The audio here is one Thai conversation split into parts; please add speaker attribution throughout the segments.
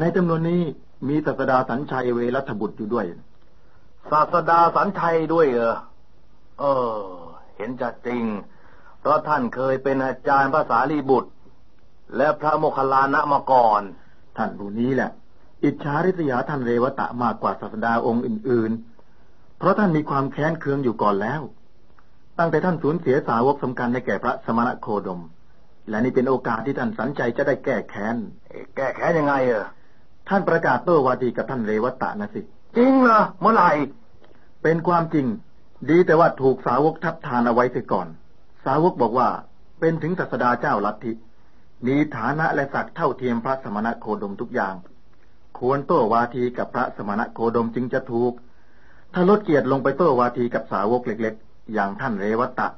Speaker 1: ในจำนวนนี้มีศาสดาสัญชัยเวรัตบุตรอยู่ด้วย
Speaker 2: ศาสดาสัญชัยด้วยเออเออ เห็นจะจริง เพราะท่านเคยเป็นอาจารย์ภาษาลีบุตร และพระโมคคัลลานะมาก่อน
Speaker 1: ท่านผู้นี้แหละ อิจฉาริษยาท่านเรวตะมากกว่าศาสดาองค์อื่น ๆ เพราะท่านมีความแค้นเคืองอยู่ก่อนแล้ว ตั้งแต่ท่านสูญเสียสาวกสำคัญในแก่พระสมณโคดม และนี่เป็นโอกาสที่ท่านสัญใจจะได้แก้แค้น
Speaker 2: แก้แค้นยังไงเออ
Speaker 1: ท่านประกาศโต้วาทีกับท่านเรวัตะนะสิ
Speaker 2: จริงเหรอเมื่อไหร่
Speaker 1: เป็นความจริง ดีแต่ว่าถูกสาวกทับทานเอาไว้เสียก่อน สาวกบอกว่าเป็นถึงศาสดาเจ้าลัทธิมีฐานะและศักดิ์เท่าเทียมพระสมณะโคดมทุกอย่าง ควรโต้วาทีกับพระสมณะโคดมจึงจะถูก ถ้าลดเกียรติลงไปโต้วาทีกับสาวกเล็ก ๆ อย่างท่านเรวัตะ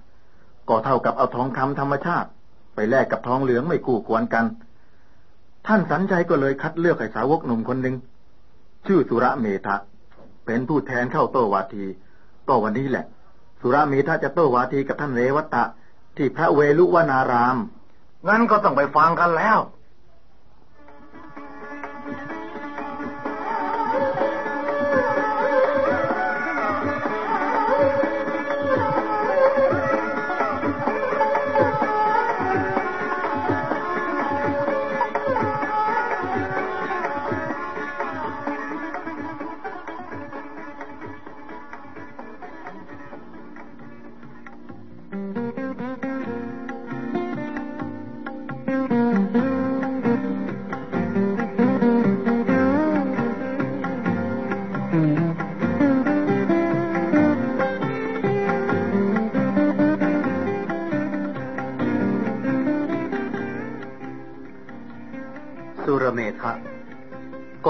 Speaker 1: ก็เท่ากับเอาทองคำธรรมชาติ ไปแลกกับทองเหลืองไม่คู่ควรกัน ท่านสัญชัยก็เลยคัดเลือกให้สาวกหนุ่มคนหนึ่งชื่อสุระเมธะเป็นผู้แทนเข้าโตวาที ก็วันนี้แหละ สุระเมธะจะโตวาทีกับท่านเรวัตะ ที่พระเวลุวนาราม
Speaker 2: งั้นก็ต้องไปฟังกันแล้ว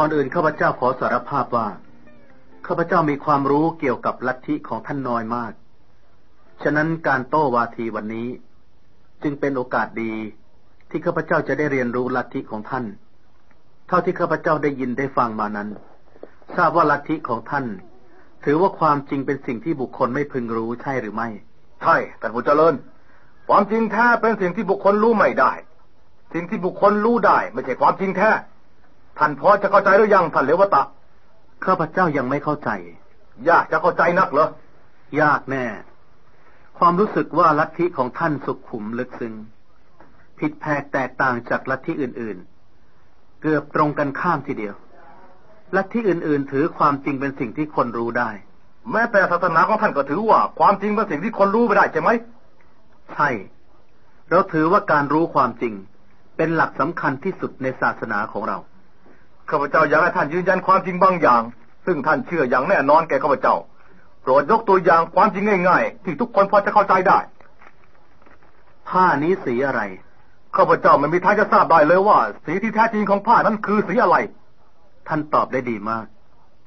Speaker 3: ก่อนอื่นข้าพเจ้าขอสารภาพว่าข้าพเจ้ามีความรู้เกี่ยวกับลัทธิของท่านน้อยมาก ฉะนั้นการโต้วาทีวันนี้ จึงเป็นโอกาสดีที่ข้าพเจ้าจะได้เรียนรู้ลัทธิของท่าน เท่าที่ข้าพเจ้าได้ยินได้ฟังมานั้น ทราบว่าลัทธิของท่าน ถือว่าความจริงเป็นสิ่งที่บุคคลไม่พึงรู้ใช่หรือไม่
Speaker 2: ใช่ท่านผู้เจริญ ความจริงแท้เป็นสิ่งที่บุคคลรู้ไม่ได้ สิ่งที่บุคคลรู้ได้ ไม่ใช่ความจริงแท้ ท่านพอจะเข้าใจหรือยังท่านเลวตะ
Speaker 3: ข้าพเจ้ายังไม่เข้าใจ
Speaker 2: ยากจะเข้าใจนักเหรอ
Speaker 3: ยากแน่ ความรู้สึกว่าลัทธิของท่านสุขุมลึกซึ้ง ผิดแผกแตกต่างจากลัทธิอื่นๆ เกือบตรงกันข้ามทีเดียว ลัทธิอื่นๆ ถือความจริงเป็นสิ่งที่คนรู้ได้
Speaker 2: แม้แต่ศาสนาของท่านก็ถือว่า ความจริงเป็นสิ่งที่คนรู้ไม่ได้ใช่ไหม
Speaker 3: ใช่ เราถือว่าการรู้ความจริง เป็นหลักสำคัญที่สุดในศาสนาของเรา
Speaker 2: ข้าพเจ้าอยากให้ท่านยืนยันความจริงบางอย่าง ซึ่งท่านเชื่ออย่างแน่นอนแก่ข้าพเจ้า โปรดยกตัวอย่างความจริงง่ายๆ ที่ทุกคนพอจะเข้าใจได้
Speaker 3: ผ้านี้สีอะไร
Speaker 2: ข้าพเจ้าไม่มีทางจะทราบได้เลยว่า สีที่แท้จริงของผ้านั้นคือสีอะไร
Speaker 3: ท่านตอบได้ดีมาก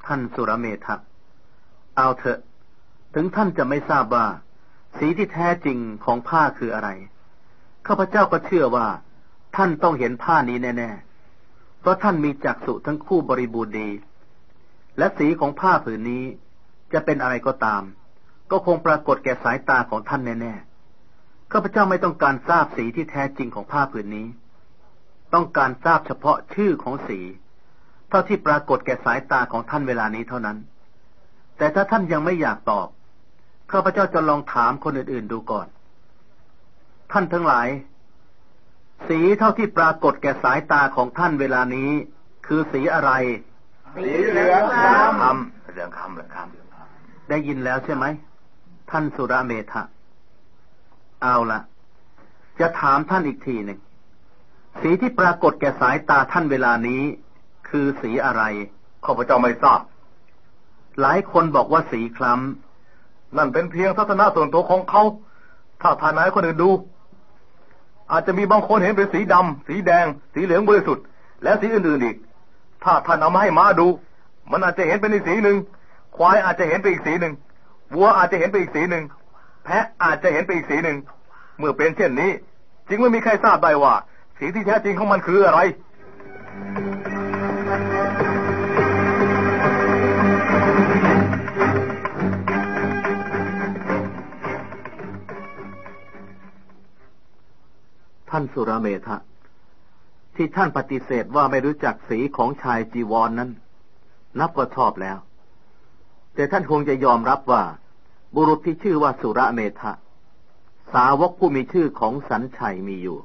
Speaker 3: ท่านสุรเมธะเอาเถอะ ถึงท่านจะไม่ทราบว่า สีที่แท้จริงของผ้าคืออะไร ข้าพเจ้าก็เชื่อว่า ท่านต้องเห็นผ้านี้แน่ๆ เพราะท่านมีจักษุทั้งคู่บริบูรณ์ดี และสีของผ้าผืนนี้จะเป็นอะไรก็ตาม ก็คงปรากฏแก่สายตาของท่านแน่ๆข้าพเจ้าไม่ต้องการทราบสีที่แท้จริงของผ้าผืนนี้ ต้องการทราบเฉพาะชื่อของสี เท่าที่ปรากฏแก่สายตาของท่านเวลานี้เท่านั้น แต่ถ้าท่านยังไม่อยากตอบข้าพเจ้าจะลองถามคนอื่นๆดูก่อน ท่านทั้งหลาย สีเท่าที่ปรากฏแก่สายตาของท่านเวลานี้ คือสีอะไร
Speaker 2: สีเหลืองคำเหลืองคำเหลืองคำ
Speaker 3: ได้ยินแล้วใช่ไหม ท่านสุรเมธะเอาละจะถามท่านอีกทีหนึ่งสีที่ปรากฏแก่สายตาท่านเวลานี้ คือสีอะไร
Speaker 2: ข้าพเจ้าไม่ทราบ
Speaker 3: หลายคนบอกว่าสีคล้
Speaker 2: นั่นเป็นเพียงทัศนะส่วนตัวของเขา ถ้าท่านไหนคนอื่นดู อาจจะมีบางคนเห็นเป็นสีดำสีแดง สีเหลืองบริสุทธิ์ และสีอื่นๆอีก ถ้าท่านเอามาให้ม้าดู มันอาจจะเห็นเป็นอีกสีหนึ่ง ควายอาจจะเห็นเป็นอีกสีหนึ่ง วัวอาจจะเห็นเป็นอีกสีหนึ่ง แพะอาจจะเห็นเป็นอีกสีหนึ่ง เมื่อเป็นเช่นนี้ จึงไม่มีใครทราบได้ว่า สีที่แท้จริงของมันคืออะไร
Speaker 3: ท่านสุรเมธะที่ท่านปฏิเสธว่าไม่รู้จักสีของชายจีวรนนั้น นับว่าชอบแล้ว แต่ท่านคงจะยอมรับว่า บุรุษที่ชื่อว่าสุระเมธะสาวกผู้มีชื่อของสันชัยมีอยู่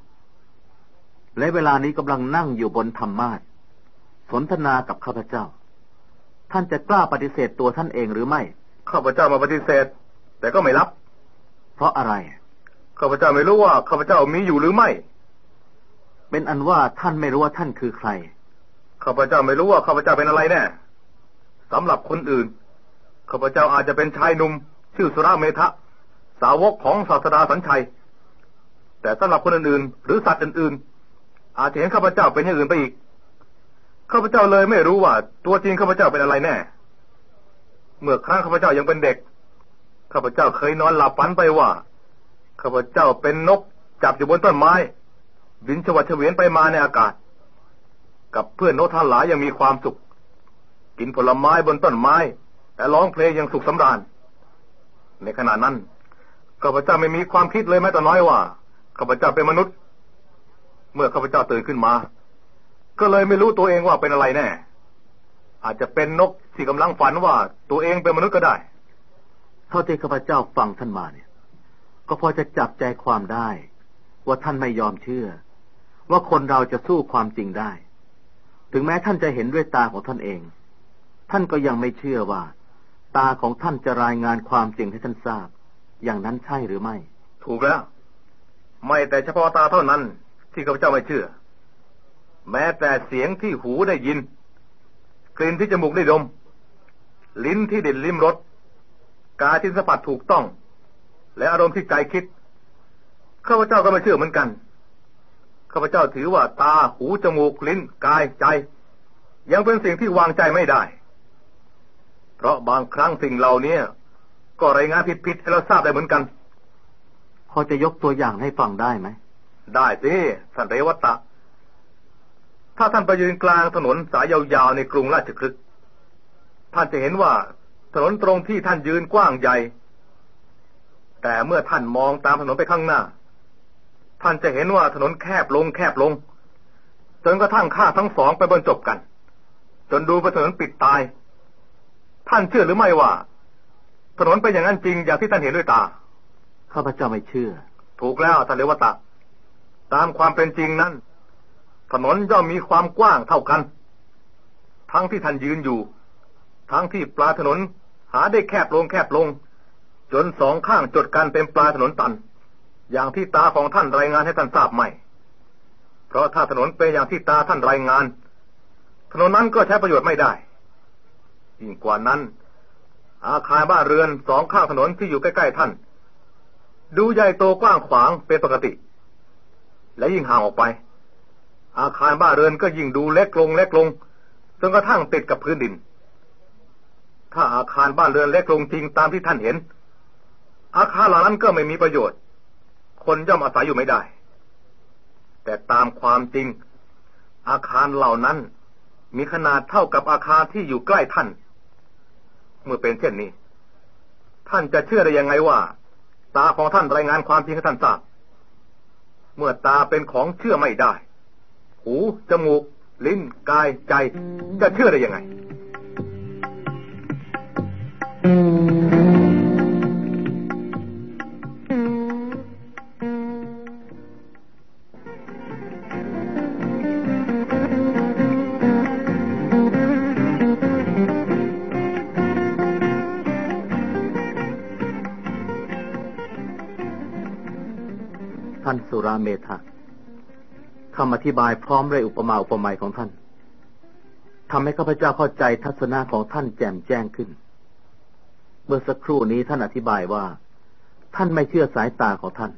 Speaker 3: และเวลานี้กำลังนั่งอยู่บนธรรมาสสนทนากับข้าพเจ้า ท่านจะกล้าปฏิเสธตัวท่านเองหรือไม่
Speaker 2: ข้าพเจ้ามาปฏิเสธ แต่ก็ไม่รับ
Speaker 3: เพราะอะไร
Speaker 2: ข้าพเจ้าไม่รู้ว่าข้าพเจ้ามีอยู่หรือไม่
Speaker 3: เป็นอันว่าท่านไม่รู้ว่าท่านคือใคร
Speaker 2: ข้าพเจ้าไม่รู้ว่าข้าพเจ้าเป็นอะไรแน่สำหรับคนอื่น ข้าพเจ้าอาจจะเป็นชายหนุ่มชื่อสุราเมทะ สาวกของศาสดาสัญชัย แต่สำหรับคนอื่นๆ หรือสัตว์อื่นๆ อาจจะเห็นข้าพเจ้าเป็นอย่างอื่นไปอีก ข้าพเจ้าเลยไม่รู้ว่า ตัวจริงข้าพเจ้าเป็นอะไรแน่ เมื่อครั้งข้าพเจ้ายังเป็นเด็ก ข้าพเจ้าเคยนอนหลับฝันไปว่า ข้าพเจ้าเป็นนกจับอยู่บนต้นไม้ บินชวัดเฉวียนไปมาในอากาศ กับเพื่อนนกทั้งหลายยังมีความสุข กินผลไม้บนต้นไม้ และร้องเพลงย่างสุขสำราญ ในขณะนั้นข้าพเจ้าไม่มีความคิดเลยแม้แต่น้อยว่าข้าพเจ้าเป็นมนุษย์ เมื่อข้าพเจ้าตื่นขึ้นมา ก็เลยไม่รู้ตัวเองว่าเป็นอะไรแน่ อาจจะเป็นนกที่กำลังฝันว่าตัวเองเป็นมนุษย์ก็ได้
Speaker 3: เท่าที่ข้าพเจ้าฟังท่านมาเนี่ย ก็พอจะจับใจความได้ ว่าท่านไม่ยอมเชื่อ ว่าคนเราจะสู้ความจริงได้ ถึงแม้ท่านจะเห็นด้วยตาของท่านเอง ท่านก็ยังไม่เชื่อว่า ตาของท่านจะรายงานความจริงให้ท่านทราบ อย่างนั้นใช่หรือไม่
Speaker 2: ถูกแล้ว ไม่แต่เฉพาะตาเท่านั้น ที่ข้าพเจ้าไม่เชื่อ แม้แต่เสียงที่หูได้ยินกลิ่นที่จมูกได้ดม ลิ้นที่เด็ดลิ้มรสกายที่สัมผัสถูกต้อง และอารมณ์ที่ใจคิดข้าพเจ้าก็ไม่เชื่อเหมือนกันข้าพเจ้าถือว่าตาหูจมูกลิ้นกายใจ ยังเป็นสิ่งที่วางใจไม่ได้ เพราะบางครั้งสิ่งเหล่านี้ก็รายงานผิดๆให้เราทราบได้เหมือนกัน
Speaker 3: พอจะยกตัวอย่างให้ฟังได้ไหม
Speaker 2: ได้สิท่านเรวัตตะถ้าท่านไปยืนกลางถนนสายยาวๆในกรุงราชคลึกท่านจะเห็นว่าถนนตรงที่ท่านยืนกว้างใหญ่ แต่เมื่อท่านมองตามถนนไปข้างหน้า ท่านจะเห็นว่าถนนแคบลงแคบลง จนกระทั่งข้าทั้งสองไปบรรจบกัน จนดูไปถนนปิดตาย ท่านเชื่อหรือไม่ว่า ถนนเป็นอย่างนั้นจริงอย่างที่ท่านเห็นด้วยตา
Speaker 3: ข้าพเจ้าไม่เชื่อ
Speaker 2: ถูกแล้วท่านเลวตะ ตามความเป็นจริงนั้น ถนนย่อมมีความกว้างเท่ากัน ทั้งที่ท่านยืนอยู่ ทั้งที่ปลายถนนหาได้แคบลงแคบลง จนสองข้างจดกันเป็นปลายถนนตัน อย่างที่ตาของท่านรายงานให้ท่านทราบไหม เพราะถ้าถนนเป็นอย่างที่ตาท่านรายงาน ถนนนั้นก็ใช้ประโยชน์ไม่ได้ยิ่งกว่านั้น อาคารบ้านเรือนสองข้างถนนที่อยู่ใกล้ๆท่าน ดูใหญ่โตกว้างขวางเป็นปกติ และยิ่งห่างออกไป อาคารบ้านเรือนก็ยิ่งดูเล็กลงเล็กลงจนกระทั่งติดกับพื้นดิน ถ้าอาคารบ้านเรือนเล็กลงจริงตามที่ท่านเห็น อาคารเหล่านั้นก็ไม่มีประโยชน์ คนย่อมอาศัยอยู่ไม่ได้ แต่ตามความจริง อาคารเหล่านั้น มีขนาดเท่ากับอาคารที่อยู่ใกล้ท่าน เมื่อเป็นเช่นนี้ ท่านจะเชื่อได้ยังไงว่า ตาของท่านรายงานความจริงให้ท่านทราบ เมื่อตาเป็นของเชื่อไม่ได้ หูจมูก ลิ้นกายใจ จะเชื่อได้ยังไง
Speaker 3: มธะคำอธิบายพร้อมด้วยอุปมาอุปไมยของท่านทำให้ข้าพเจ้าเข้าใจทัศนะของท่านแจ่มแจ้งขึ้น เมื่อสักครู่นี้ท่านอธิบายว่า ท่านไม่เชื่อสายตาของท่าน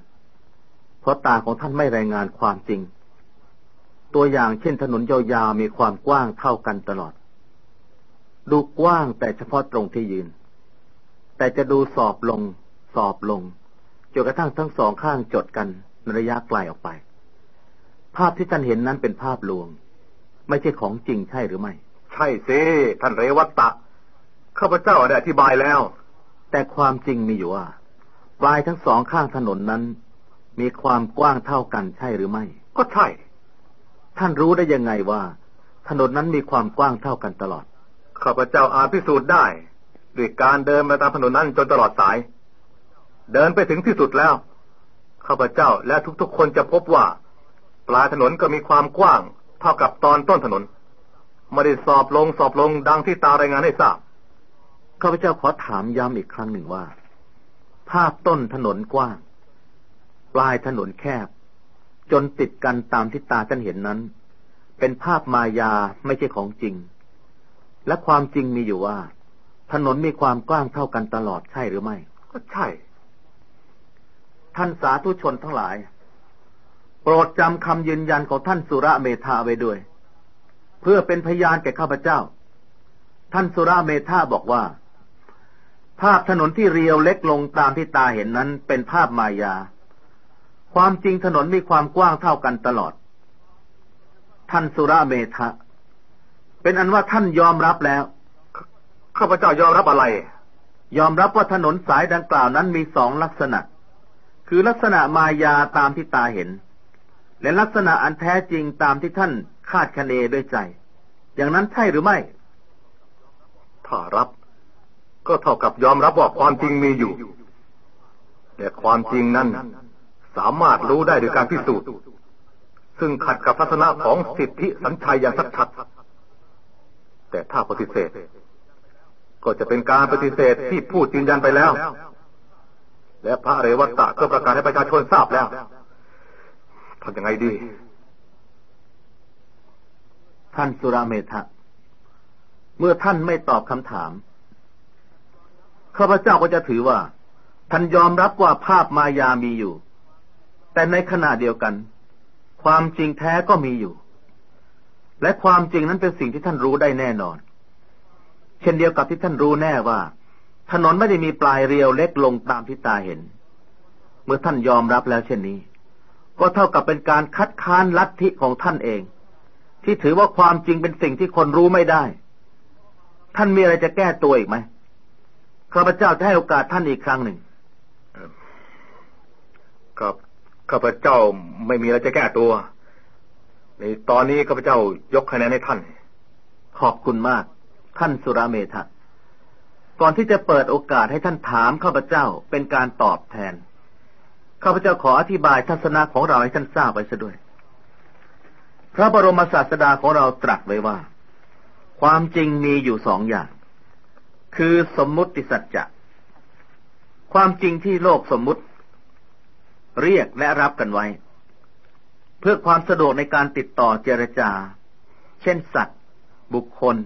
Speaker 3: เพราะตาของท่านไม่รายงานความจริง ตัวอย่างเช่นถนนยาวๆมีความกว้างเท่ากันตลอด ดูกว้างแต่เฉพาะตรงที่ยืน แต่จะดูสอบลง สอบลงจนกระทั่งทั้งสองข้างจดกัน ระยะไกลออกไป ภาพที่ท่านเห็นนั้นเป็นภาพลวง ไม่ใช่ของจริงใช่หรือไม่
Speaker 2: ใช่สิท่านเรวัตตะข้าพเจ้าได้อธิบายแล้ว
Speaker 3: แต่ความจริงมีอยู่ว่าปลายทั้งสองข้างถนนนั้น มีความกว้างเท่ากันใช่หรือไม่
Speaker 2: ก็ใช่
Speaker 3: ท่านรู้ได้ยังไงว่า ถนนนั้นมีความกว้างเท่ากันตลอด
Speaker 2: ข้าพเจ้าอาจพิสูจน์ได้ ด้วยการเดินมาตามถนนนั้นจนตลอดสาย เดินไปถึงที่สุดแล้ว ข้าพเจ้าและทุกๆคนจะพบว่า ปลายถนนก็มีความกว้าง เท่ากับตอนต้นถนนไม่ได้สอบลงสอบลงดังที่ตารายงานให้ทราบ
Speaker 3: ข้าพเจ้าขอถามย้ำอีกครั้งหนึ่งว่า ภาพต้นถนนกว้าง ปลายถนนแคบ จนติดกันตามที่ตาท่านเห็นนั้น เป็นภาพมายาไม่ใช่ของจริง และความจริงมีอยู่ว่า ถนนมีความกว้างเท่ากันตลอดใช่หรือไม่
Speaker 2: ก็ใช่
Speaker 3: ท่านสาธุชนทั้งหลาย โปรดจำคำยืนยันของท่านสุระเมธาไว้ด้วย เพื่อเป็นพยานแก่ข้าพเจ้า ท่านสุระเมธาบอกว่า ภาพถนนที่เรียวเล็กลงตามที่ตาเห็นนั้นเป็นภาพมายา ความจริงถนนมีความกว้างเท่ากันตลอด ท่านสุระเมธะเป็นอันว่าท่านยอมรับแล้ว
Speaker 2: ข้าพเจ้ายอมรับอะไร
Speaker 3: ยอมรับว่าถนนสายดังกล่าวนั้นมีสองลักษณะ คือลักษณะมายาตามที่ตาเห็น และลักษณะอันแท้จริงตามที่ท่านคาดคะเนด้วยใจ อย่างนั้นใช่หรือไม่
Speaker 2: ถ้ารับ ก็เท่ากับยอมรับว่าความจริงมีอยู่ แต่ความจริงนั้นสามารถรู้ได้โดยการพิสูจน์ ซึ่งขัดกับทัศนะของสิทธิสัญชัยอย่างชัดๆแต่ถ้าปฏิเสธ ก็จะเป็นการปฏิเสธที่พูดยืนยันไปแล้ว และพระเรวัตตะก็ประกาศให้ประชาชนทราบแล้วทำยังไงดี
Speaker 3: ท่านสุราเมธะเมื่อท่านไม่ตอบคำถามข้าพเจ้าก็จะถือว่า ท่านยอมรับว่าภาพมายามีอยู่ แต่ในขณะเดียวกัน ความจริงแท้ก็มีอยู่ และความจริงนั้นเป็นสิ่งที่ท่านรู้ได้แน่นอน เช่นเดียวกับที่ท่านรู้แน่ว่า ถนนไม่ได้มีปลายเรียวเล็กลงตามที่ตาเห็น เมื่อท่านยอมรับแล้วเช่นนี้ ก็เท่ากับเป็นการคัดค้านลัทธิของท่านเอง ที่ถือว่าความจริงเป็นสิ่งที่คนรู้ไม่ได้ ท่านมีอะไรจะแก้ตัวอีกไหมข้าพเจ้าจะให้โอกาสท่านอีกครั้งหนึ่ง
Speaker 2: ครับข้าพเจ้าไม่มีอะไรจะแก้ตัว ในตอนนี้ข้าพเจ้ายกคะแนนให้ท่าน
Speaker 3: ขอบคุณมาก ท่านสุราเมธะ ก่อนที่จะเปิดโอกาสให้ท่านถามข้าพเจ้าเป็นการตอบแทน ข้าพเจ้าขออธิบายทัศนะของเราให้ท่านทราบไว้ซะด้วย พระบรมศาสดาของเราตรัสไว้ว่า ความจริงมีอยู่สองอย่าง คือสมมุติสัจจะ ความจริงที่โลกสมมุติ เรียกและรับกันไว้ เพื่อความสะดวกในการติดต่อเจรจา เช่นสัตว์ บุคคล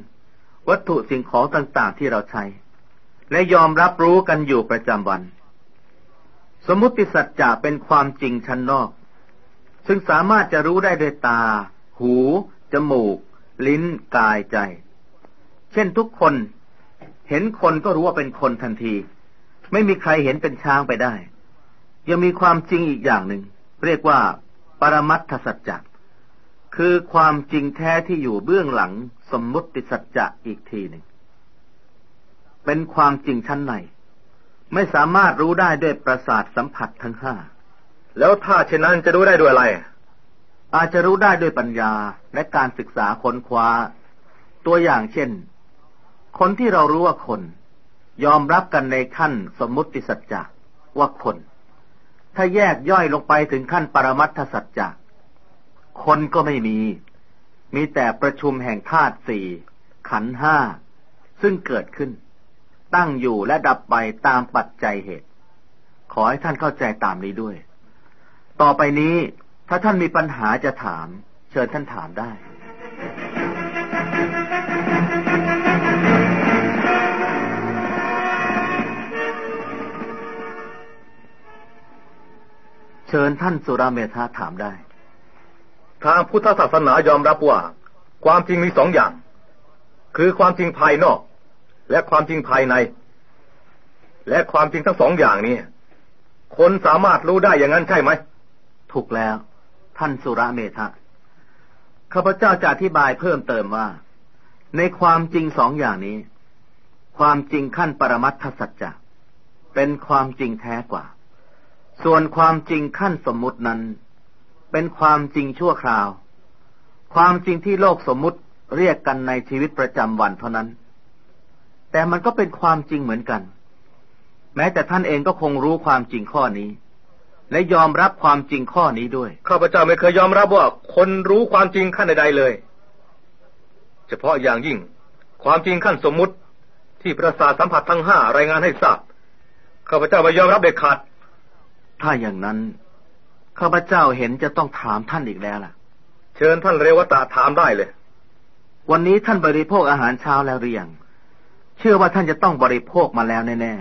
Speaker 3: วัตถุสิ่งของต่าง ๆ ที่เราใช้ และยอมรับรู้กันอยู่ประจำวัน สมมุติสัจจะเป็นความจริงชั้นนอก ซึ่งสามารถจะรู้ได้ด้วยตา หู จมูก ลิ้น กายใจ เช่นทุกคน เห็นคนก็รู้ว่าเป็นคนทันที ไม่มีใครเห็นเป็นช้างไปได้ ยังมีความจริงอีกอย่างหนึ่ง เรียกว่า ปรมัตถสัจจะคือความจริงแท้ที่อยู่เบื้องหลังสมมุติสัจจะอีกทีหนึ่ง เป็นความจริงชั้นใน ไม่สามารถรู้ได้ด้วยประสาทสัมผัสทั้งห้า
Speaker 2: แล้วถ้าเช่นนั้นจะรู้ได้ด้วยอะไร
Speaker 3: อาจจะรู้ได้ด้วยปัญญาและการศึกษาค้นคว้า ตัวอย่างเช่น คนที่เรารู้ว่าคน ยอมรับกันในขั้นสมมุติสัจจะว่าคน ถ้าแยกย่อยลงไปถึงขั้นปรมัตถสัจจะคนก็ไม่มี มีแต่ประชุมแห่งธาตุสี่ขันห้า ซึ่งเกิดขึ้น ตั้งอยู่และดับไปตามปัจจัยเหตุ ขอให้ท่านเข้าใจตามนี้ด้วย ต่อไปนี้ถ้าท่านมีปัญหาจะถาม เชิญท่านถามได้เชิญท่านสุราเมธาถามได้
Speaker 2: ทางพุทธศาสนายอมรับว่า ความจริงมีสองอย่าง คือความจริงภายนอก และความจริงภายใน และความจริงทั้งสองอย่างนี้คนสามารถรู้ได้อย่างนั้นใช่ไหม
Speaker 3: ถูกแล้ว ท่านสุระเมธะข้าพเจ้าจะอธิบายเพิ่มเติมว่า ในความจริงสองอย่างนี้ ความจริงขั้นปรมัตถสัจจะเป็นความจริงแท้กว่า ส่วนความจริงขั้นสมมุตินั้น เป็นความจริงชั่วคราว ความจริงที่โลกสมมุติเรียกกันในชีวิตประจำวันเท่านั้น แต่มันก็เป็นความจริงเหมือนกัน แม้แต่ท่านเองก็คงรู้ความจริงข้อนี้ และยอมรับความจริงข้อนี้ด้วย
Speaker 2: ข้าพเจ้าไม่เคยยอมรับว่าคนรู้ความจริงขั้นใดๆเลย เฉพาะอย่างยิ่ง ความจริงขั้นสมมุติที่ประสาทสัมผัสทั้งห้ารายงานให้ทราบข้าพเจ้าไม่ยอมรับเด็ดขาด
Speaker 3: ถ้าอย่างนั้นข้าพเจ้าเห็นจะต้องถามท่านอีกแล้วล่ะ
Speaker 2: เชิญท่านเรวตาถามได้เลย
Speaker 3: วันนี้ท่านบริโภคอาหารเช้าแล้วหรือยัง เชื่อว่าท่านจะต้องบริโภคมาแล้วแน่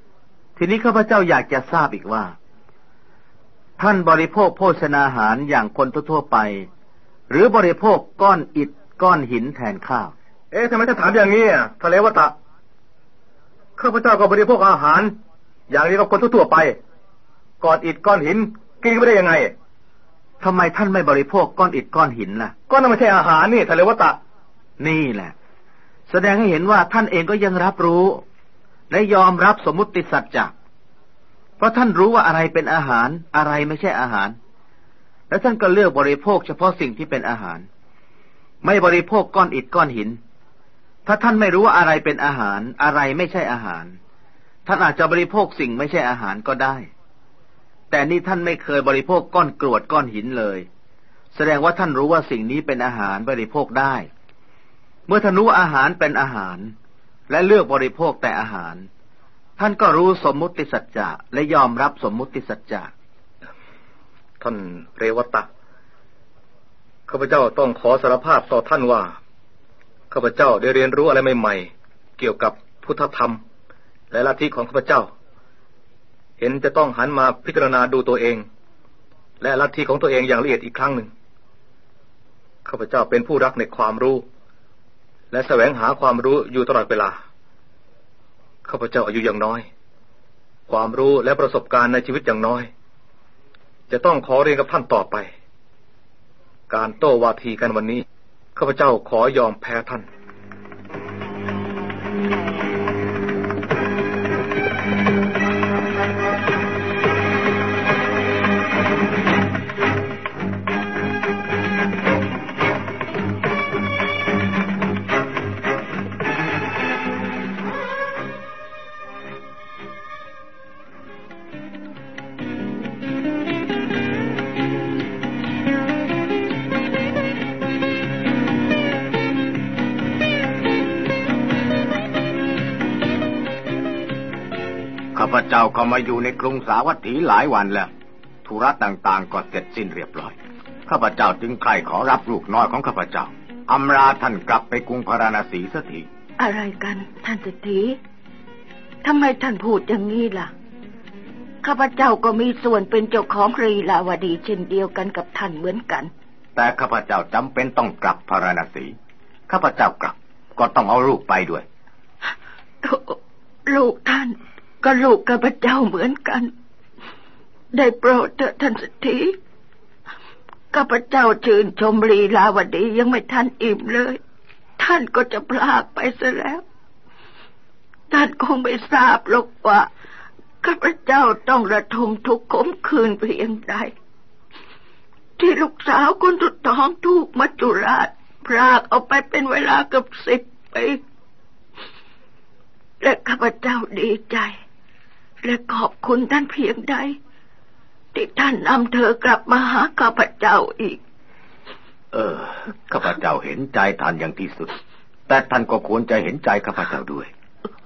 Speaker 3: ๆ ทีนี้ข้าพเจ้าอยากจะทราบอีกว่า ท่านบริโภคโภชนาหารอย่างคนทั่วไป หรือบริโภคก้อนอิฐก้อนหินแทนข้าว
Speaker 2: เอ๊ะทำไมจะถามอย่างนี้อะทะเลวตะข้าพเจ้าก็บริโภคอาหาร อย่างนี้กับคนทั่วๆไปก้อนอิฐก้อนหินกินไม่ได้ยังไง
Speaker 3: ทำไมท่านไม่บริโภคก้อนอิฐก้อนหินล่ะ
Speaker 2: ก็นั่นไม่ใช่อาหารนี่ทะเลวตะ
Speaker 3: นี่แหละ แสดงให้เห็นว่าท่านเองก็ยังรับรู้ และยอมรับสมมติสัจจะเพราะท่านรู้ว่าอะไรเป็นอาหารอะไรไม่ใช่อาหาร และท่านก็เลือกบริโภคเฉพาะสิ่งที่เป็นอาหาร ไม่บริโภคก้อนอิฐก้อนหิน ถ้าท่านไม่รู้ว่าอะไรเป็นอาหารอะไรไม่ใช่อาหาร ท่านอาจจะบริโภคสิ่งไม่ใช่อาหารก็ได้ แต่นี่ท่านไม่เคยบริโภคก้อนกรวดก้อนหินเลย แสดงว่าท่านรู้ว่าสิ่งนี้เป็นอาหารบริโภคได้ เมื่อท่านรู้อาหารเป็นอาหาร และเลือกบริโภคแต่อาหาร ท่านก็รู้สมมุติสัจจะและยอมรับสมมุติสัจจะ
Speaker 2: ท่านเรวตะข้าพเจ้าต้องขอสารภาพต่อท่านว่าข้าพเจ้าได้เรียนรู้อะไรใหม่ๆ เกี่ยวกับพุทธธรรม และลัทธิของข้าพเจ้า เห็นจะต้องหันมาพิจารณาดูตัวเอง และลัทธิของตัวเองอย่างละเอียดอีกครั้งหนึ่งข้าพเจ้าเป็นผู้รักในความรู้ และแสวงหาความรู้อยู่ตลอดเวลา ข้าพเจ้าอายุยังน้อย ความรู้และประสบการณ์ในชีวิตอย่างน้อย จะต้องขอเรียนกับท่านต่อไป การโต้วาทีกันวันนี้ ข้าพเจ้าขอยอมแพ้ท่าน
Speaker 4: จ้าเข้ามาอยู่ในกรุงสาวัตถีหลายวันแล้วธุระต่างๆก็เสร็จสิ้นเรียบร้อย ข้าพเจ้าจึงใคร่ขอรับลูกน้อยของข้าพเจ้าอำลาท่านกลับไปกรุงพาราณสีสักที
Speaker 5: อะไรกันท่านเศรษฐีทำไมท่านพูดอย่างนี้ล่ะ ข้าพเจ้าก็มีส่วนเป็นเจ้าของรีลาวดีเช่นเดียวกันกับท่านเหมือนกัน
Speaker 4: แต่ข้าพเจ้าจำเป็นต้องกลับพาราณสี ข้าพเจ้ากลับก็ต้องเอาลูกไปด้วย
Speaker 5: ลูกท่าน ก็ลูกข้าพระเจ้าเหมือนกัน ได้โปรดเถอะท่านเศรษฐีข้าพเจ้าชื่นชมลีลาวดียังไม่ทันอิ่มเลย ท่านก็จะพลากไปซะแล้ว ท่านคงไม่ทราบหรอกว่าข้าพเจ้าต้องระทมทุกข์ขมคืนเพียงใด ที่ลูกสาวคนสุดท้องถูกมัจจุราชพรากเอาไปเป็นเวลาเกือบสิบปีและข้าพเจ้าดีใจ และขอบคุณท่านเพียงใดที่ท่านนำเธอกลับมาหาข้าพเจ้าอีก
Speaker 4: เออข้าพเจ้าเห็นใจท่านอย่างที่สุด แต่ท่านก็ควรจะเห็นใจข้าพเจ้าด้วย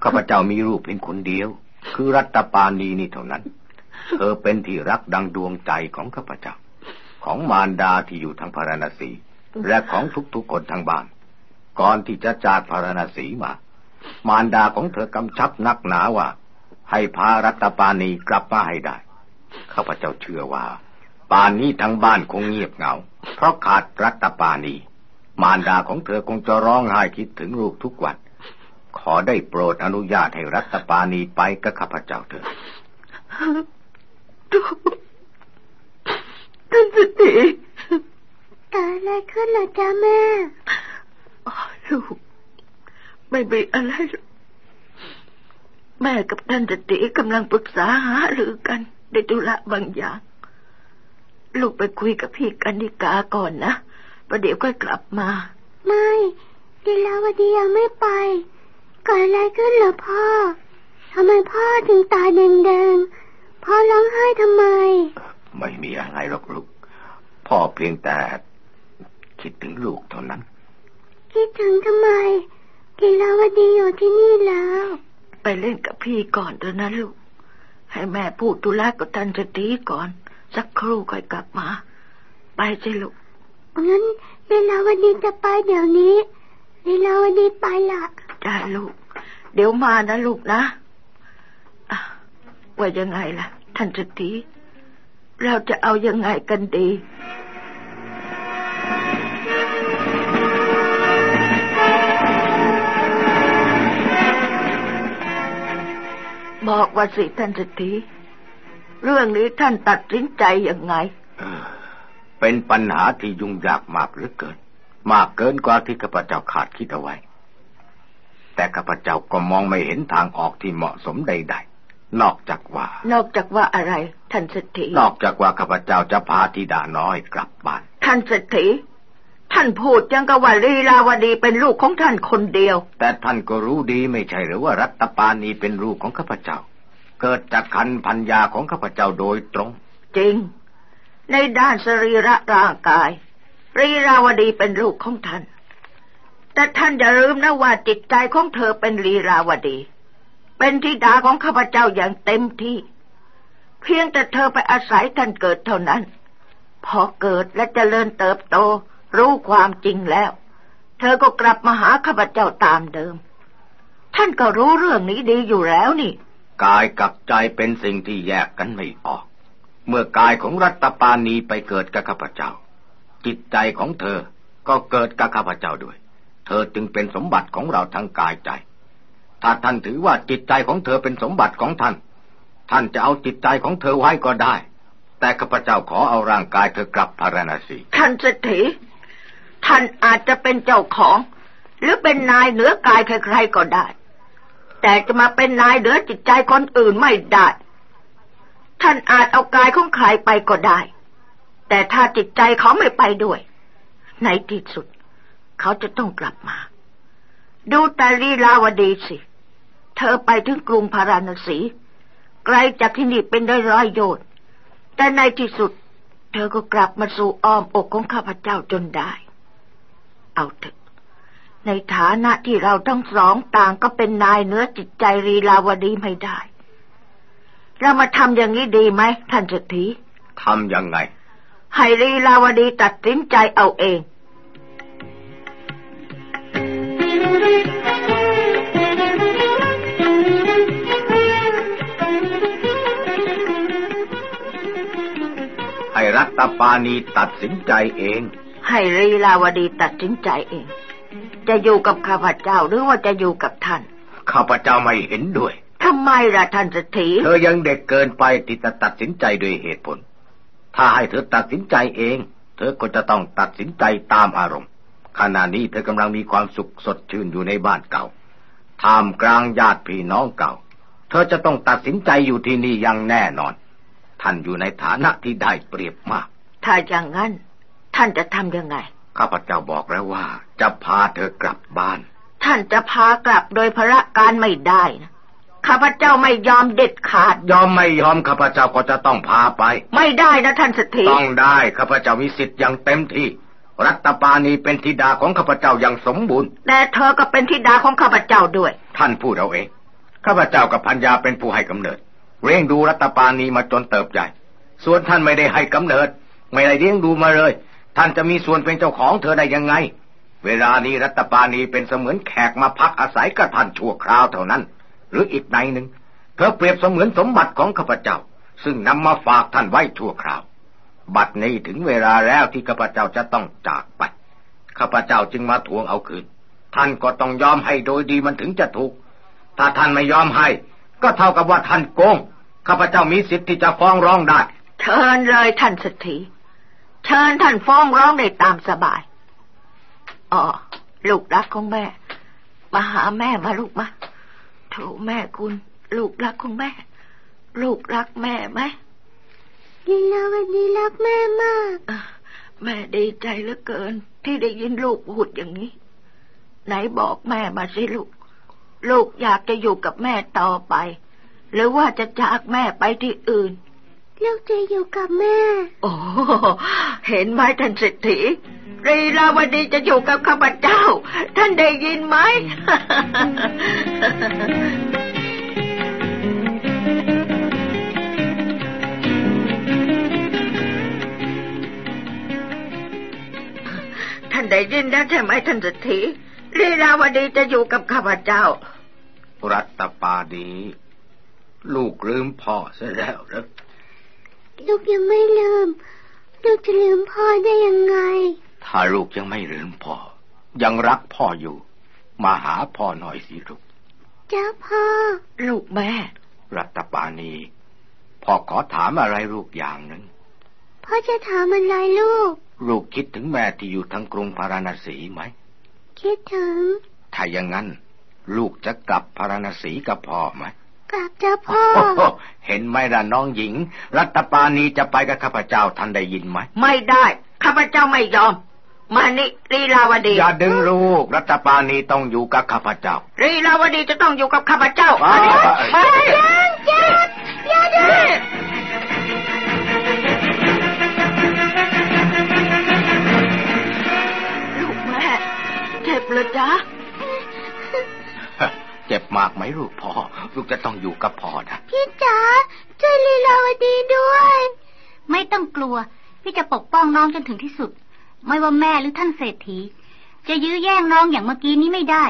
Speaker 4: ข้าพเจ้ามีรูปเพียงคนเดียว คือรัตปานีนี่เท่านั้น เธอเป็นที่รักดังดวงใจของข้าพเจ้า ของมารดาที่อยู่ทางพาราณสี และของทุกๆคนทางบ้าน ก่อนที่จะจากพาราณสีมา มารดาของเธอกำชับนักหนาว่า ให้พารัตปานีกลับมาให้ได้ ข้าพเจ้าเชื่อว่า ป่านนี้ทั้งบ้านคงเงียบเหงา เพราะขาดรัตปานีมารดาของเธอคงจะร้องไห้คิดถึงลูกทุกวัน ขอได้โปรดอนุญาตให้รัตปานีไปกับข้าพเจ้าเถิด
Speaker 5: ท่านสติ
Speaker 6: เกิดอะไรขึ้นเหรอจ๊ะแม่
Speaker 5: อ๋อลูก ไม่มีอะไรหรอก แม่กับท่านสติกำลังปรึกษาหารือกันในธุระบางอย่าง ลูกไปคุยกับพี่กันิกาก่อนนะประเดี๋ยวก็กลับมา
Speaker 6: ไม่ลีลาวดียังไม่ไปเกิดอะไรขึ้นเหรอพ่อทำไมพ่อถึงตาแดงๆพ่อร้องไห้ทำไม
Speaker 4: ไม่มีอะไรหรอกลูกพ่อเพียงแต่คิดถึงลูกเท่านั้น
Speaker 6: คิดถึงทำไมลีลาวดีอยู่ที่นี่แล้ว
Speaker 5: ไป เล่นกับพี่ก่อนเถอะนะลูก ให้แม่พูดตุลากับทันสตีก่อน สักครู่ค่อยกลับมา ไปสิลูก
Speaker 6: งั้นลีลาวดีจะไปเดี๋ยวนี้ลีลาวดีไปละ
Speaker 5: ได้ลูก เดี๋ยวมานะลูกนะอะว่ายังไงล่ะท่านสตีเราจะเอายังไงกันดี บอกว่าสิท่านสตีเรื่องนี้ท่านตัดสินใจยังไง
Speaker 4: เออเป็นปัญหาที่ยุ่งยากมากเหลือเกิน มากเกินกว่าที่ข้าพเจ้าขาดคิดเอาไว้ แต่ข้าพเจ้าก็มองไม่เห็นทางออกที่เหมาะสมใด ๆ นอกจากว่า
Speaker 5: นอกจากว่าอะไร ท่านสถี
Speaker 4: นอกจากว่าข้าพเจ้าจะพาธิดาน้อยกลับบ้าน
Speaker 5: ท่านเศรษฐี ท่านพูดยังกับว่าลีลาวดีเป็นลูกของท่านคนเดียว
Speaker 4: แต่ท่านก็รู้ดีไม่ใช่หรือว่ารัตปานีเป็นลูกของข้าพเจ้า เกิดจากคันพัญญาของข้าพเจ้าโดยตรง
Speaker 5: จริง ในด้านสรีระร่างกายลีลาวดีเป็นลูกของท่าน แต่ท่านอย่าลืมนะว่าจิตใจของเธอเป็นลีลาวดี เป็นธิดาของข้าพเจ้าอย่างเต็มที่ เพียงแต่เธอไปอาศัยท่านเกิดเท่านั้น พอเกิดและเจริญเติบโต รู้ความจริงแล้ว เธอก็กลับมาหาข้าพเจ้าตามเดิม ท่านก็รู้เรื่องนี้ดีอยู่แล้วนี่
Speaker 4: กายกับใจเป็นสิ่งที่แยกกันไม่ออก เมื่อกายของรัตปานีไปเกิดกับข้าพเจ้า จิตใจของเธอก็เกิดกับข้าพเจ้าด้วย เธอจึงเป็นสมบัติของเราทั้งกายใจ ถ้าท่านถือว่าจิตใจของเธอเป็นสมบัติของท่าน ท่านจะเอาจิตใจของเธอไว้ก็ได้แต่ข้าพเจ้าขอเอาร่างกายเธอกลับพาราณสี
Speaker 5: ท่านเศรษฐี ท่านอาจจะเป็นเจ้าของ หรือเป็นนายเหนือกายใครๆก็ได้ แต่จะมาเป็นนายเหนือจิตใจคนอื่นไม่ได้ ท่านอาจเอากายของใครไปก็ได้ แต่ถ้าจิตใจเขาไม่ไปด้วย ในที่สุด เขาจะต้องกลับมา ดูแต่ลีลาวดีสิ เธอไปถึงกรุงพาราณสี ไกลจากที่นี่เป็นได้ร้อยโยชน์แต่ในที่สุด เธอก็กลับมาสู่อ้อมอกของข้าพเจ้าจนได้ เอาเถอะ ในฐานะที่เราทั้งสองต่างก็เป็นนายเนื้อจิตใจรีลาวดีไม่ได้ เรามาทำอย่างนี้ดีไหมท่านเศรษฐี
Speaker 4: ทำยังไง
Speaker 5: ให้รีลาวดีตัดสินใจเอาเอง
Speaker 4: ให้รัตปานีตัดสินใจเอง
Speaker 5: ให้รีลาวดีตัดสินใจเอง จะอยู่กับข้าพเจ้าหรือว่าจะอยู่กับท่าน
Speaker 4: ข้าพเจ้าไม่เห็นด้วย
Speaker 5: ทำไมล่ะท่านเศรษฐี
Speaker 4: เธอยังเด็กเกินไปที่จะตัดสินใจด้วยเหตุผล ถ้าให้เธอตัดสินใจเอง เธอก็จะต้องตัดสินใจตามอารมณ์ ขณะนี้เธอกำลังมีความสุขสดชื่นอยู่ในบ้านเก่าท่ามกลางญาติพี่น้องเก่า เธอจะต้องตัดสินใจอยู่ที่นี่อย่างแน่นอน ท่านอยู่ในฐานะที่ได้เปรียบมาก
Speaker 5: ถ้าอย่างนั้น ท่านจะทำยังไง
Speaker 4: ข้าพเจ้าบอกแล้วว่า จะพาเธอกลับบ้าน
Speaker 5: ท่านจะพากลับโดยพระการไม่ได้นะข้าพเจ้าไม่ยอมเด็ดขาด
Speaker 4: ยอมไม่ยอมข้าพเจ้าก็จะต้องพาไป
Speaker 5: ไม่ได้นะท่านเศรษฐี
Speaker 4: ต้องได้ข้าพเจ้ามีสิทธิ์อย่างเต็มที่ รัตปานีเป็นธิดาของข้าพเจ้าอย่างสมบูรณ์
Speaker 5: แต่เธอก็เป็นธิดาของข้าพเจ้าด้วย
Speaker 4: ท่านพูดเอาเอง ข้าพเจ้ากับพัญญาเป็นผู้ให้กำเนิดเลี้ยงดูรัตปานีมาจนเติบใหญ่ ส่วนท่านไม่ได้ให้กำเนิด ไม่ได้เลี้ยงดูมาเลย ท่านจะมีส่วนเป็นเจ้าของเธอได้ยังไง เวลานี้รัตปานีเป็นเสมือนแขกมาพักอาศัยกับท่านชั่วคราวเท่านั้น หรืออีกในหนึ่งเธอเปรียบเสมือนสมบัติของข้าพเจ้า ซึ่งนำมาฝากท่านไว้ชั่วคราว บัดนี้ถึงเวลาแล้วที่ข้าพเจ้าจะต้องจากไปข้าพเจ้าจึงมาทวงเอาคืน ท่านก็ต้องยอมให้โดยดีมันถึงจะถูก ถ้าท่านไม่ยอมให้ ก็เท่ากับว่าท่านโกงข้าพเจ้ามีสิทธิ์ที่จะฟ้องร้องได้
Speaker 5: เชิญเลยท่านเศรษฐี ชิญท่านฟ้องร้องได้ตามสบาย อ๋อ ลูกรักของแม่ มาหาแม่มาลูกมาโถแม่คุณ ลูกรักของแม่ ลูกรักแม่ไหม
Speaker 6: ลีลาวดีรักแม่มาก
Speaker 5: เอ่อแม่ดีใจเหลือเกิน ที่ได้ยินลูกพูดอย่างนี้ ไหนบอกแม่มาสิลูก ลูกอยากจะอยู่กับแม่ต่อไป หรือว่าจะจากแม่ไปที่อื่น
Speaker 6: ลูกจะอยู่กับแม่
Speaker 5: โอ้เห็นไหมท่านเศรษฐีรีลาวดีจะอยู่กับข้าพเจ้า ท่านได้ยินไหม ท่านได้ยินแล้วใช่ไหมท่านเศรษฐีลีลาวดีจะอยู่กับข้าพเจ้า
Speaker 4: รัตปาดี ลูกลืมพ่อซะแล้วหรือ
Speaker 6: ลูกยังไม่ลืม ลูกจะลืมพ่อได้ยังไง
Speaker 4: ถ้าลูกยังไม่ลืมพ่อ ยังรักพ่ออยู่ มาหาพ่อหน่อยสิลูก
Speaker 6: จ้าพ่อ
Speaker 5: ลูกแม่
Speaker 4: รัตปานีพ่อขอถามอะไรลูกอย่างหนึ่ง
Speaker 6: พ่อจะถามอะไรลูก
Speaker 4: ลูกคิดถึงแม่ที่อยู่ทั้งกรุงพาราณสีไหม
Speaker 6: คิดถึง
Speaker 4: ถ้าอย่างนั้น ลูกจะกลับพาราณสีกับพ่อไหม
Speaker 6: กลับจ้าพ่อ
Speaker 4: โอ้โหเห็นไหมล่ะน้องหญิง รัตปานีจะไปกับข้าพเจ้าท่านได้ยินไหม
Speaker 5: ไม่ได้ ข้าพเจ้าไม่ยอม มานี่ลีลาวดี
Speaker 4: อย่าดึงลูก รัตปานีต้องอยู่กับข้าพเจ้า
Speaker 5: ลีลาวดีจะต้องอยู่กับข้าพเจ้า
Speaker 4: ว้าว
Speaker 5: มานี่มานี่
Speaker 6: จ้าอย่าดึง
Speaker 5: ลูกแม่เจ็บเลยจ๊ะ
Speaker 4: เจ็บมากไหมลูกพ่อ ลูกจะต้องอยู่กับพ่อนะ
Speaker 6: พี่จ๋าช่วยลีลาวดีด้วย
Speaker 7: ไม่ต้องกลัว พี่จะปกป้องน้องจนถึงที่สุด ไม่ว่าแม่หรือท่านเศรษฐี จะยื้อแย่งน้องอย่างเมื่อกี้นี้ไม่ได้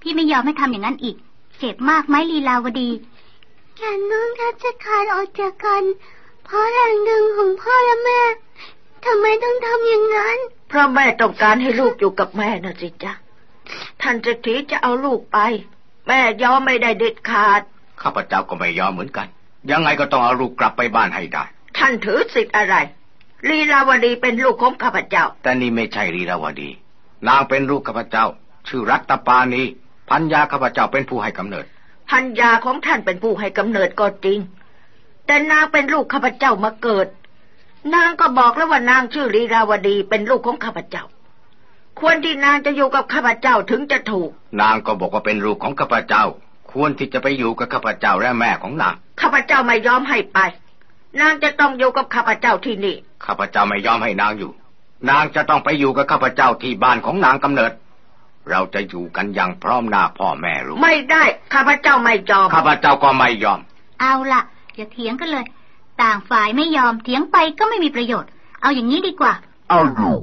Speaker 7: พี่ไม่ยอมให้ทำอย่างนั้นอีก เจ็บมากไหมลีลาวดี
Speaker 6: แขนน้องแทบจะขาดออกจากกันเพราะแรงดึงของพ่อและแม่ทำไมต้องทำอย่างนั้น
Speaker 5: เพราะแม่ต้องการให้ลูกอยู่กับแม่นะสิจ๊ะท่านเศรษฐีจะเอาลูกไป แม่ยอมไม่ได้เด็ดขาด
Speaker 4: ข้าพเจ้าก็ไม่ยอมเหมือนกัน ยังไงก็ต้องเอาลูกกลับไปบ้านให้ได้
Speaker 5: ท่านถือสิทธิ์อะไร ลีลาวดีเป็นลูกของข้าพเจ้า
Speaker 4: แต่นี่ไม่ใช่ลีลาวดี นางเป็นลูกข้าพเจ้า ชื่อรัตปานีพัญญาข้าพเจ้าเป็นผู้ให้กำเนิด
Speaker 5: พัญญาของท่านเป็นผู้ให้กำเนิดก็จริง แต่นางเป็นลูกข้าพเจ้ามาเกิด นางก็บอกแล้วว่านางชื่อลีลาวดีเป็นลูกของข้าพเจ้า ควรที่นางจะอยู่กับข้าพเจ้าถึงจะถูก
Speaker 4: นางก็บอกว่าเป็นลูกของข้าพเจ้า ควรที่จะไปอยู่กับข้าพเจ้าและแม่ของนาง
Speaker 5: ข้าพเจ้าไม่ยอมให้ไป นางจะต้องอยู่กับข้าพเจ้าที่นี่
Speaker 4: ข้าพเจ้าไม่ยอมให้นางอยู่ นางจะต้องไปอยู่กับข้าพเจ้าที่บ้านของนางกำเนิด เราจะอยู่กันอย่างพร้อมหน้าพ่อแม่ลูก
Speaker 5: ไม่ได้ข้าพเจ้าไม่ยอม
Speaker 4: ข้าพเจ้าก็ไม่ยอม
Speaker 7: เอาล่ะอย่าเถียงกันเลย ต่างฝ่ายไม่ยอมเถียงไปก็ไม่มีประโยชน์ เอาอย่างนี้ดีกว่า
Speaker 1: เอาอยู่